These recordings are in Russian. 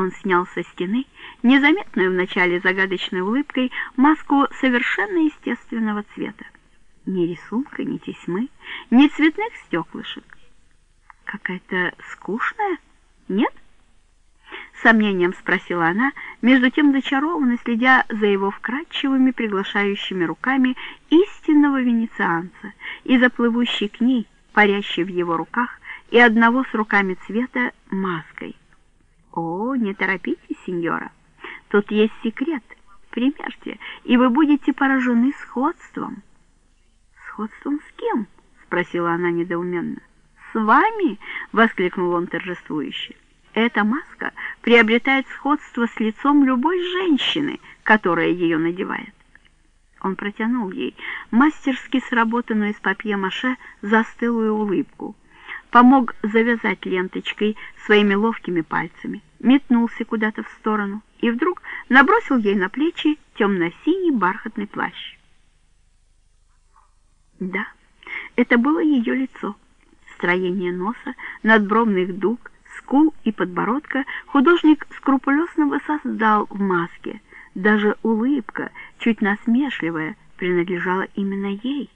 Он снял со стены, незаметную вначале загадочной улыбкой, маску совершенно естественного цвета. Ни рисунка, ни тесьмы, ни цветных стеклышек. Какая-то скучная, нет? сомнением спросила она, между тем зачарованно следя за его вкрадчивыми приглашающими руками истинного венецианца и заплывущей к ней, парящей в его руках, и одного с руками цвета маской. «О, не торопитесь, сеньора, тут есть секрет. Примерьте, и вы будете поражены сходством». «Сходством с кем?» — спросила она недоуменно. «С вами?» — воскликнул он торжествующе. «Эта маска приобретает сходство с лицом любой женщины, которая ее надевает». Он протянул ей мастерски сработанную из папье-маше застылую улыбку, помог завязать ленточкой своими ловкими пальцами, метнулся куда-то в сторону и вдруг набросил ей на плечи темно-синий бархатный плащ. Да, это было ее лицо. Строение носа, надбровных дуг, скул и подбородка художник скрупулезно воссоздал в маске. Даже улыбка, чуть насмешливая, принадлежала именно ей.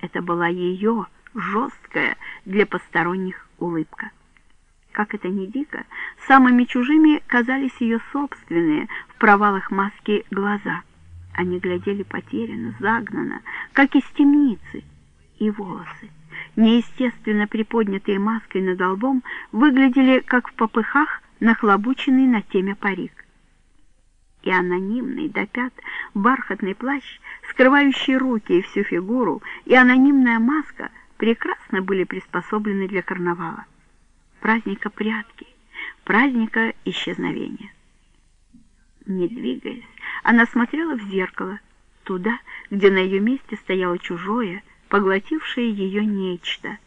Это была ее жесткая для посторонних улыбка. Как это ни дико, самыми чужими казались ее собственные в провалах маски глаза. Они глядели потерянно, загнанно, как из темницы, и волосы, неестественно приподнятые маской над лбом, выглядели, как в попыхах, нахлобученный на теме парик. И анонимный до пят бархатный плащ, скрывающий руки и всю фигуру, и анонимная маска — прекрасно были приспособлены для карнавала, праздника прятки, праздника исчезновения. Не двигаясь, она смотрела в зеркало, туда, где на ее месте стояло чужое, поглотившее ее нечто.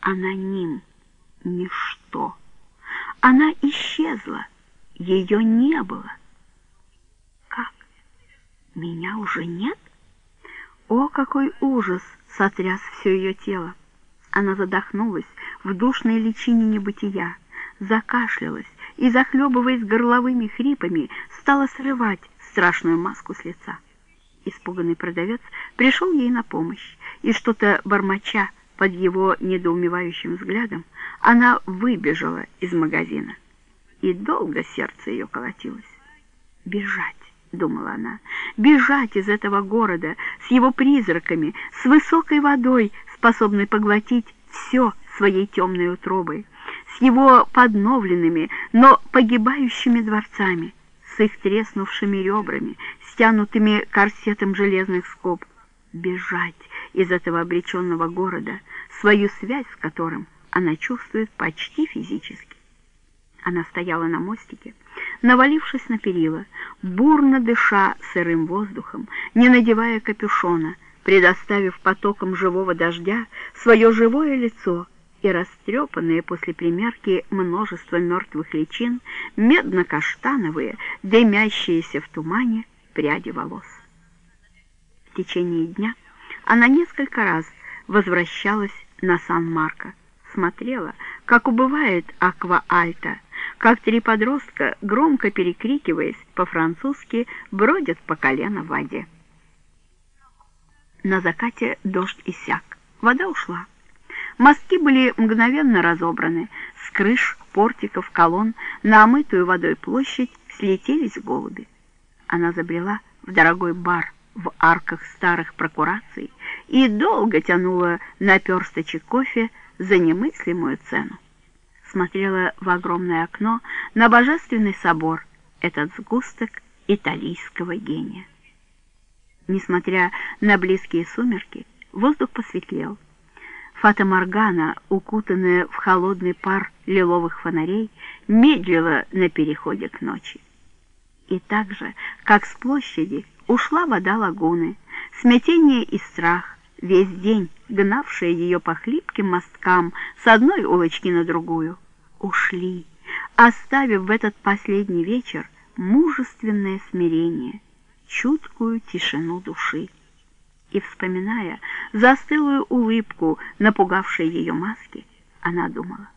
Аноним, ничто. Она исчезла, ее не было. Как? Меня уже нет? О, какой ужас! сотряс все ее тело. Она задохнулась в душной личине небытия, закашлялась и, захлебываясь горловыми хрипами, стала срывать страшную маску с лица. Испуганный продавец пришел ей на помощь, и что-то бормоча под его недоумевающим взглядом, она выбежала из магазина. И долго сердце ее колотилось. Бежать. — думала она, — бежать из этого города с его призраками, с высокой водой, способной поглотить все своей темной утробой, с его подновленными, но погибающими дворцами, с их треснувшими ребрами, стянутыми корсетом железных скоб. Бежать из этого обреченного города, свою связь с которым она чувствует почти физически. Она стояла на мостике, навалившись на перила, бурно дыша сырым воздухом, не надевая капюшона, предоставив потокам живого дождя свое живое лицо и растрепанные после примерки множество мертвых личин, медно-каштановые, дымящиеся в тумане пряди волос. В течение дня она несколько раз возвращалась на Сан-Марко, смотрела, как убывает Аква-Альта, как три подростка, громко перекрикиваясь по-французски, бродят по колено в воде. На закате дождь иссяк. Вода ушла. Мостки были мгновенно разобраны. С крыш, портиков, колонн на омытую водой площадь слетелись голуби. Она забрела в дорогой бар в арках старых прокураций и долго тянула на персточек кофе за немыслимую цену смотрела в огромное окно на Божественный собор, этот сгусток италийского гения. Несмотря на близкие сумерки, воздух посветлел. Фата Моргана, укутанная в холодный пар лиловых фонарей, медлила на переходе к ночи. И так же, как с площади, ушла вода лагуны, смятение и страх, весь день гнавшие ее по хлипким мосткам с одной улочки на другую, ушли, оставив в этот последний вечер мужественное смирение, чуткую тишину души. И, вспоминая застылую улыбку, напугавшей ее маски, она думала,